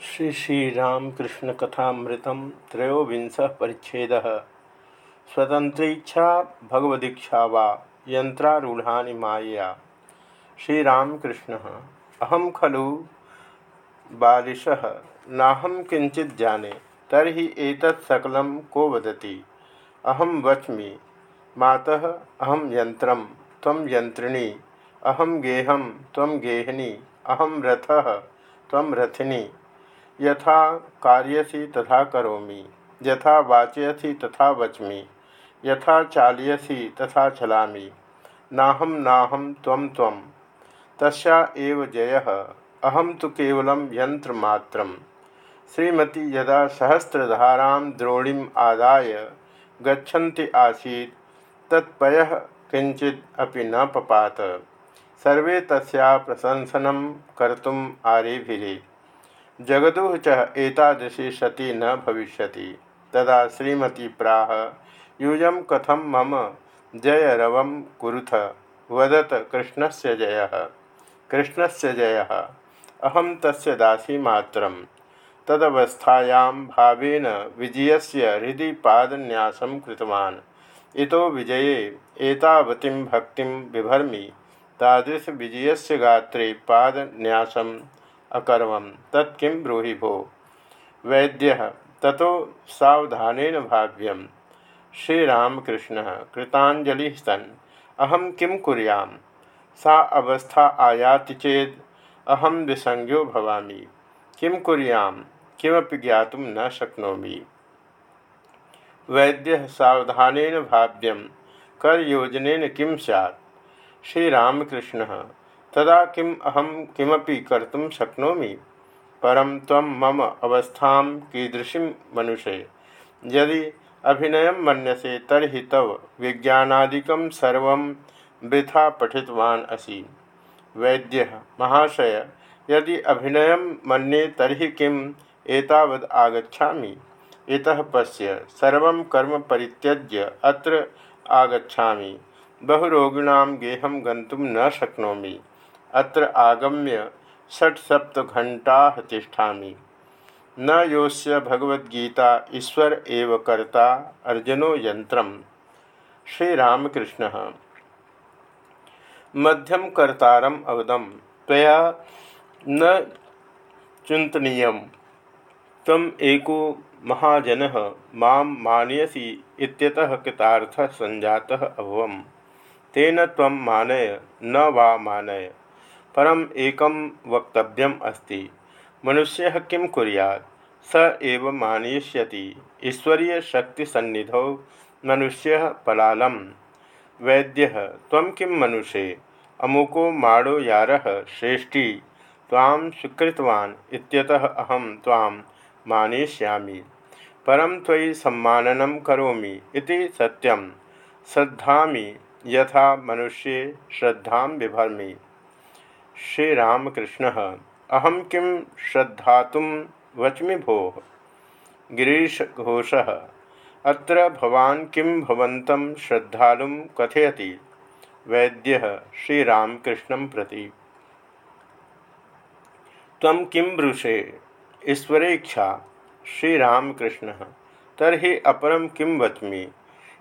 श्री श्री श्रीरामकृष्ण कथामृतम त्रयोविंश परिच्छेद। स्वतंत्रीक्षा भगवदीक्षा वा यंत्रारूढ़ा माया श्रीरामकृष्ण अहम खलु बालिश नाहम किंचित जाने तरी एतत् सकलं को वदति? अहम वच्मि, मातः अहम यंत्र यंत्रिणी अहम गेहम तम गेहनी अहम रथ तम रथिनी। यथा कार्यसी तथा करोमि, यथा वाचयसी तथा वच्मि, यथा चालयसी तथा चलामि। नाहम नाहम त्वं त्वं। तस्या एव जयः। अहम तो केवलं यंत्रमात्रम् श्रीमती यदा सहस्रधारा द्रोणीम् आदाय गच्छन्ति आसीत्, तत्पयः अपि न पपात। सर्वे तस्या प्रशंसनं कर्तुम् आरेभिरे जगदुः च सती न भविष्य तदा श्रीमती प्राह, यूयं कथम मम जय रवं कुरुथ? वदत कृष्णस्य जयः। कृष्णस्य जयः। अहं तस्य दासी मात्रं तदवस्थायां भावेन विजयस्य हृदि पादन्यासं कृतवान्। इतो विजये एतावतीं भक्तिं बिभर्मि। तादृशविजयस्य गात्रे पादन्यासं अकर्म। तत्किं ब्रूहि भो? वैद्य, ततो सावधान भाव्यम। श्रीरामकृष्ण कृतांजलि सन अहम किं कुरियाँ सा अवस्था आयाति चेद अहम विसंज्ञो भवामी। किं कुरियाँ किमपि ज्ञातुं न शक्नोमि। वैद्य सावधान भाव्यम। करयोजन किं सैत् श्रीरामकृष्ण तदा किम अहम किमपि कर्तुं शक्नोमि? परम तम मम अवस्था कीदृशी मनुषे यदि अभिनय मनसे तरी तव विज्ञानादिकं सर्व वृथा पठितवान् असि। वैद्य, महाशय, यदि अभिनय मन्ये तरी किम एतावद् इतः पश्य सर्व कर्म परित्यज्य अत्र आगच्छामि। बहुरोगिणां गेहं गन्तुं न शक्नोमि। अत्र आगम्य षट्सप्तघंटा तिष्ठा न योस्य भगवद्गीता ईश्वर एव कर्ता अर्जुनो यंत्र श्रीरामकृष्ण। मध्यम कर्तारम अवदम तया न चिंतनीय तम एको महाजन माँ मानयसी इत्यतः कृतार्थः संजातः अभवम। तेन त्वं मानय, न वा मानय। परम एकम वक्तव्यम अस्ति। मनुष्य किं कुरियात्? स एव मानयिष्यति। ईश्वरीय शक्ति सन्निधौ मनुष्य पलालम। वैद्य तम मनुष्य? अमुको माड़ो यार श्रेष्ठी। तां स्वीकृतवान् अहम तां मानयिष्यामि। परम त्वयि सम्माननं करोमि इति सत्यं श्रद्धामि। यथा मनुष्ये श्रद्धा श्रीरामकृष्ण अहम किं श्रद्धा वच्मि भो? गिरीशघोष, अत्र भवान् किं भवन्तं श्रद्धालुं कथयति? वैद्य, श्रीरामकृष्ण प्रति। त्वं किं ब्रूषे? ईश्वरेच्छा। श्रीरामकृष्णः, तर्हि अपरं किं वच्मि?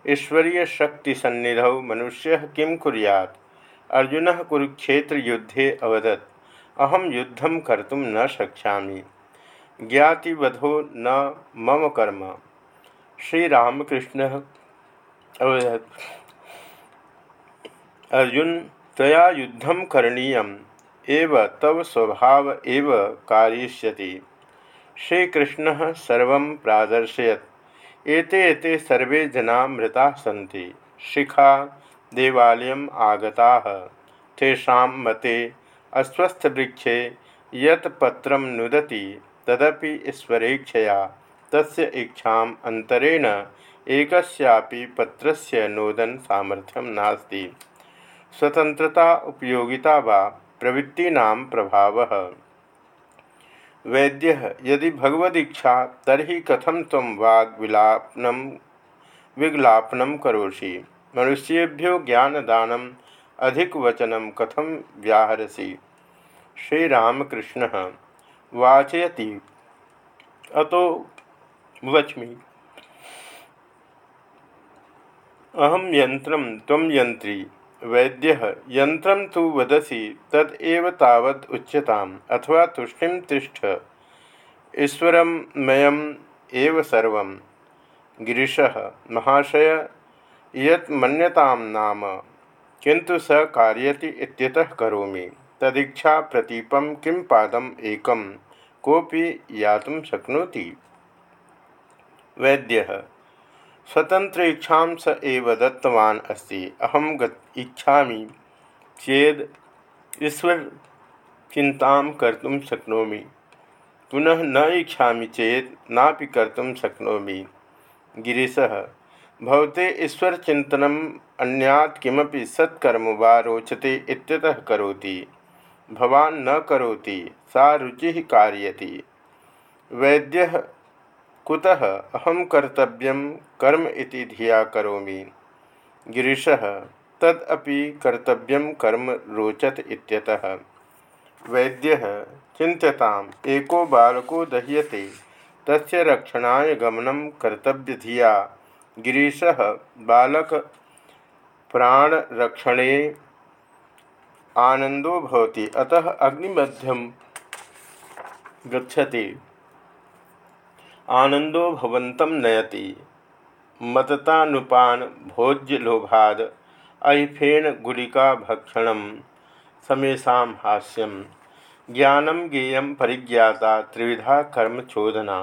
ईश्वरीयशक्तिसन्निधौ मनुष्य किं कुर्यात्? अर्जुन कुरुक्षेत्र युद्धे अवदत्। अहम युद्धम कर्तुम न शक्षा ज्ञातिवधो न मम कर्म। श्रीरामकृष्ण अवदत्। अर्जुन तया युद्धम करणीय एव तव स्वभाव एव श्रीकृष्ण सर्व प्रादर्शयत। एते एते सर्वे जना मृता सी शिखा देवालयम् आगताः। मते अस्वस्थवृक्षे यत् पत्रं नुदति तदपि ईश्वरेच्छया। तस्य इच्छाम् अन्तरेण एकस्यापि पत्रस्य नोदन सामर्थ्यं नास्ति। स्वतंत्रता उपयोगिता वा प्रवृत्तीनां प्रभावः। वैद्य, यदि भगवदीक्षा तरी कथम तम वाग्विलापनम विग्लापनम करोषि? मनुष्येभ्यो ज्ञानदानम अधिक वचनम कथम व्याहरसी? श्रीरामकृष्ण वाचयति। अतो वच्मि। अहम यंत्र यंत्री वैद्य यंत्र तो वदसी तदेव तावद उच्यताम, अथवा तुष्टि तिष्ठ। ईश्वर मयम एव सर्व गिरीश महाशय यत मन्यताम नाम किंतु स कार्यति करोमि। तदीक्षा प्रतीपम किं पादम एकम कोपि यातुं शक्नोति। वैद्य स्वतंत्र इच्छा स एव दत्तवान् अस्ति। अहम इच्छा चेद ईश्वर चिंता कर्तुं शक्नोमि। पुनः न इच्छा चेत नापि कर्तुं शक्नोमि। गिरीशः भवते ईश्वर चिंतनम अन्यात् किमपि सत्कर्म वा रोचते इत्यतः करोति। भवान न करोति, सा रुचि कार्यति। वैद्य, कुतः अहम कर्तव्य कर्म इति धिया करोमि? गिरीश तदपि कर्तव्य कर्म रोचत इत्यतः। वैद्यः चिंत्यताम एको बालको दह्यते, तस्य रक्षणाय गमनं कर्तव्यधिया। गिरीश बालक प्राणरक्षणे आनंदो भवति। अतः अग्निमध्यम गच्छति। आनंदो भवन्तं नयति। मततानुपान भोज्यलोभाद ऐफेन गुलिका भक्षण समेशा हास्यम ज्ञानम गेयम परिज्ञाता त्रिविधा कर्म चोदना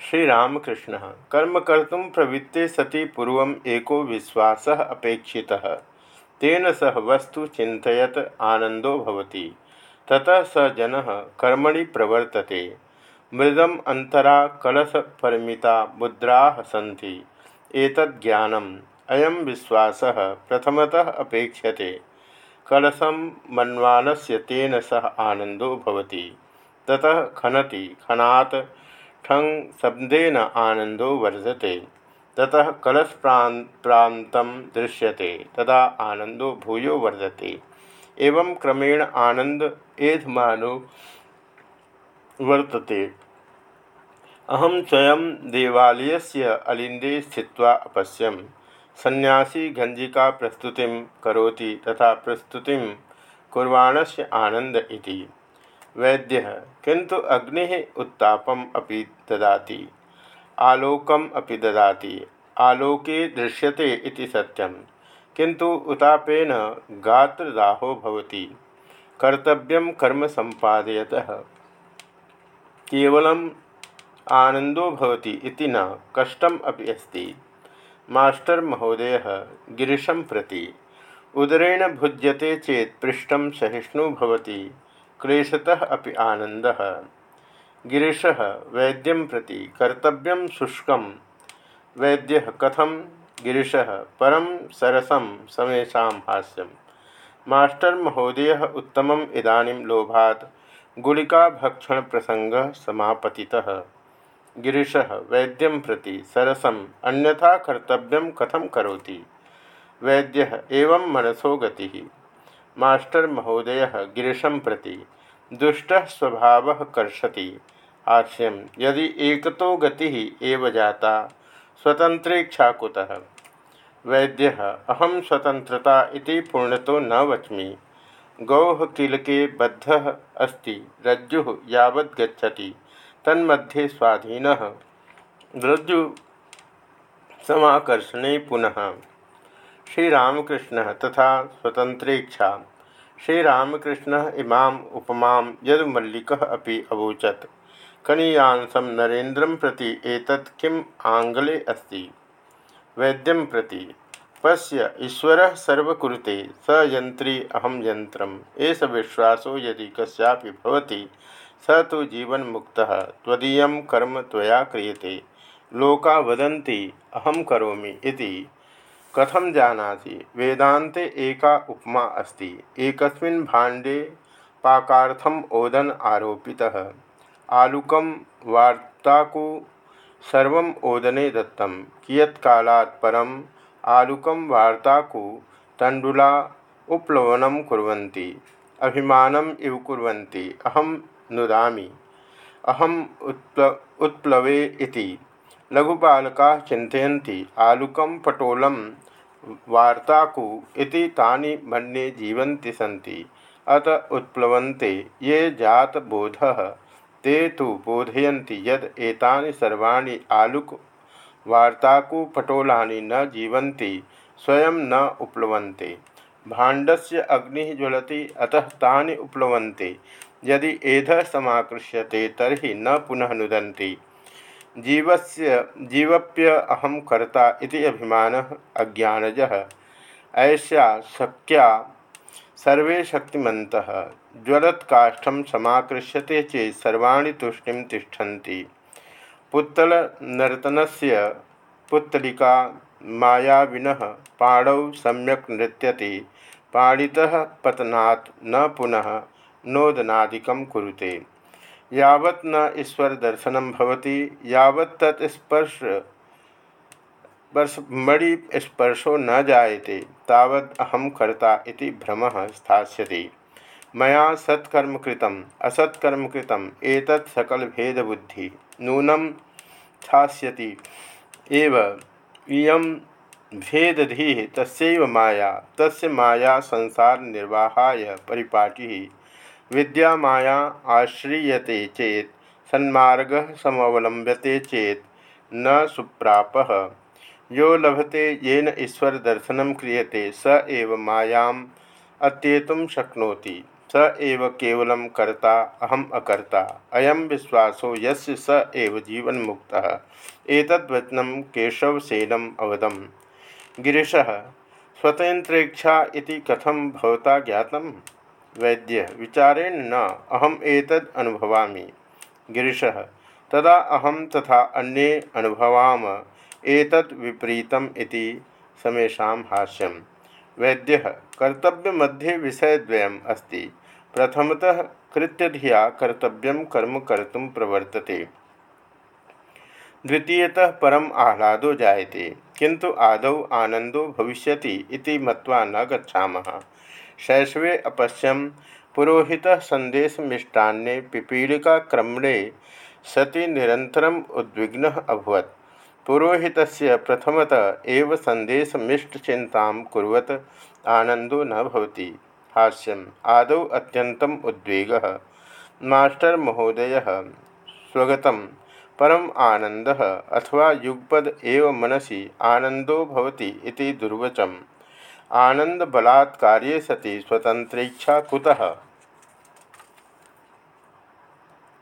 श्रीरामकृष्ण, कर्म कर्तुम प्रवृत्ते सति पूर्व एको विश्वास अपेक्षित। तेन सह वस्तु चिंतयत आनंदो भवति। ततः स जन कर्मणि प्रवर्तते। मृदम अंतरा कलश परिमिता मुद्रा सी एतज्ञानम अयम विश्वास प्रथमतः अपेक्षते कलशम मनवानस्य तेन सह आनंदो भवति। ततः खनति, खनात् ठंग शब्देन आनंदो वर्धते, ततः कलश प्रांत दृश्यते, तदा आनंदो भूयो वर्धते। एवं क्रमेण आनंद एधमानो वर्तते। अहम स्वयं देवालयस्य अलिंदे स्थित्वा अपश्यम। सन्यासी घंजिका प्रस्तुति करोति तथा प्रस्तुति कुर्वाणस्य आनंद इति। वैद्य किंतु अग्नि उत्तापम अभी ददाति। आलोकम अभी ददाति। आलोके दृश्यते इति सत्यम किंतु उतापेन गात्रदाहो भवति। कर्तव्यम कर्म संपादयतः केवलम आनंदो भवति इति न, कष्टम अपि अस्ति। मास्टर महोदय, गिरीशं प्रति। उदरेण भुज्यते चेत पृष्ठम सहिष्णु भवति। क्लेशतः अपि आनंद गिरीश वैद्यम प्रति कर्तव्य शुष्क। वैद्य कथम गिरीश परम सरसम समेशा हास्यम मास्टर महोदय उत्तम इदानीं लोभात्। गुलिका भक्षण प्रसंग समापति गिरीश वैद्यम प्रति सरसम अन्यथा कर्तव्य कथम करोति? वैद्य, एवं मनसो गति। मास्टर महोदय गिरीशं प्रति दुष्ट स्वभाव कर्षति। हाष्यम यदि एक तो गति एव जाता स्वतंत्रेक्षा कुतः? वैद्य अहम स्वतंत्रता इति पूर्णतो न वच्मि। गौः किलके बद्ध अस्ति, रज्जु यावत् गच्छति, तन्मध्ये स्वाधीन। रज्जु समाकर्षणे पुनः। श्रीरामकृष्ण तथा स्वतंत्रेक्षा श्रीरामकृष्ण इमाम उपमा यद मल्लिक अभी अवोचत। कनीयांसम नरेन्द्र प्रति एतत् किम आंगले अस्ति? वैद्यम प्रति। पश्य ईश्वर सर्वकुरुते, स यंत्री अहम यंत्रम एष विश्वासो यदि कस्यापि भवति, स तो जीवन मुक्त त्वदीय कर्म त्वया क्रियते। लोका वदन्ति अहम करोमि इति। कथम जानासि वेदांते एका उपमा अस्ति। एकस्मिन् भाण्डे पाकार्थम ओदन आरोपितः। आलुकं वार्ताकु सर्वम् ओदने दत्तं कियत्कालात् परम् आलुकं वार्ताकु तण्डुला उपलवनं कुर्वन्ति। अभिमानम् इव कुर्वन्ति। अहं नुदामि। अहम उत्प्ल, उत्प्लवे इति। लघुबालका चिंतती आलुकम पटोलम वार्ताकु इति तानि मन्ये जीवन्ति सन्ति। अत उत्प्लवन्ते ये जातबोधः, ते तो बोधयन्ति यद एतानि सर्वाणि आलुक वार्ताकु पटोलानि न जीवन्ति, स्वयं न उपलवन्ते। भाण्डस्य अग्निः ज्वलति, अतः तानि उपलवन्ते। यदि एधः समाकृष्यते तर्हि न पुनः नुदन्ति। जीवस्य, जीवप्य अहम कर्ता इति अभिमानः अज्ञानजः। ऐसा शक्या सर्वे शक्तिमन्तः। ज्वलत्काष्ठं समाकृष्यते चेत सर्वाणी तुष्टिं तिष्ठन्ति। पुत्तलनर्तनस्य पुत्तलिका मायाविनः पाणौ सम्यक् नृत्यति। पाणितः पतनात् न पुनः नोदनादिकं कुरुते। यावत् न ईश्वर दर्शनम भवति, यावत् तत् स्पर्श मणि स्पर्शो न जायते, तावद् अहम कर्ता इति भ्रमः स्थास्यति। मया सत्कर्म कृतम, असत्कर्म कृतम, एतत् सकल भेद बुद्धि नूनम स्थास्यति। एव, इयं भेदधि, तस्यैव माया, तस्य माया संसार निर्वाहाय परिपाटी। विद्या माया आश्रीयते चेत, सन्मार्ग समवलंब्यते चेत, न सुप्राप। यो लभते येन ईश्वर दर्शन क्रियते, स एव मायाम अत्येतुं शक्नोति। स एव केवलं कर्ता, अहम अकर्ता। अयम विश्वासो यस्य स एव जीवन मुक्तः एतद्वचनं केशवसेनम अवदम। गिरीश स्वतंत्रेक्षा कथम भवता ज्ञातम्? वैद्य, विचारेण न, अहम एतद अनुभवामि। गिरीशः, तदा अहम तथा अन्ये अनुभवाम, एतद विपरीतम इति समेषां हास्यम। वैद्य कर्तव्य मध्ये विषयद्वयम् अस्ति। प्रथमतः कृत्यधिया कर्तव्य कर्म कर्तुं प्रवर्तते। द्वितीयतः परम आह्लादो जायते। किंतु आदौ आनंदो भविष्यति इति मत्वा न गच्छामः। शैशवे अपश्यम पुरोहित संदेश मिष्टान्ने पिपीलिका क्रमणे सति निरंतरम उद्विग्न अभवत। पुरोहित प्रथमत एव संदेश मिष्ट चिंता कुरत आनंदो न भवति। हास्यम। आदौ अत्यंतम उद्वेग। मास्टर महोदय, स्वगत। परम आनंद अथवा युगपद एव मनसी आनंदो भवति इति दुर्वचम। आनंद बलात्कार्ये सति स्वतंत्रेच्छा कुतः?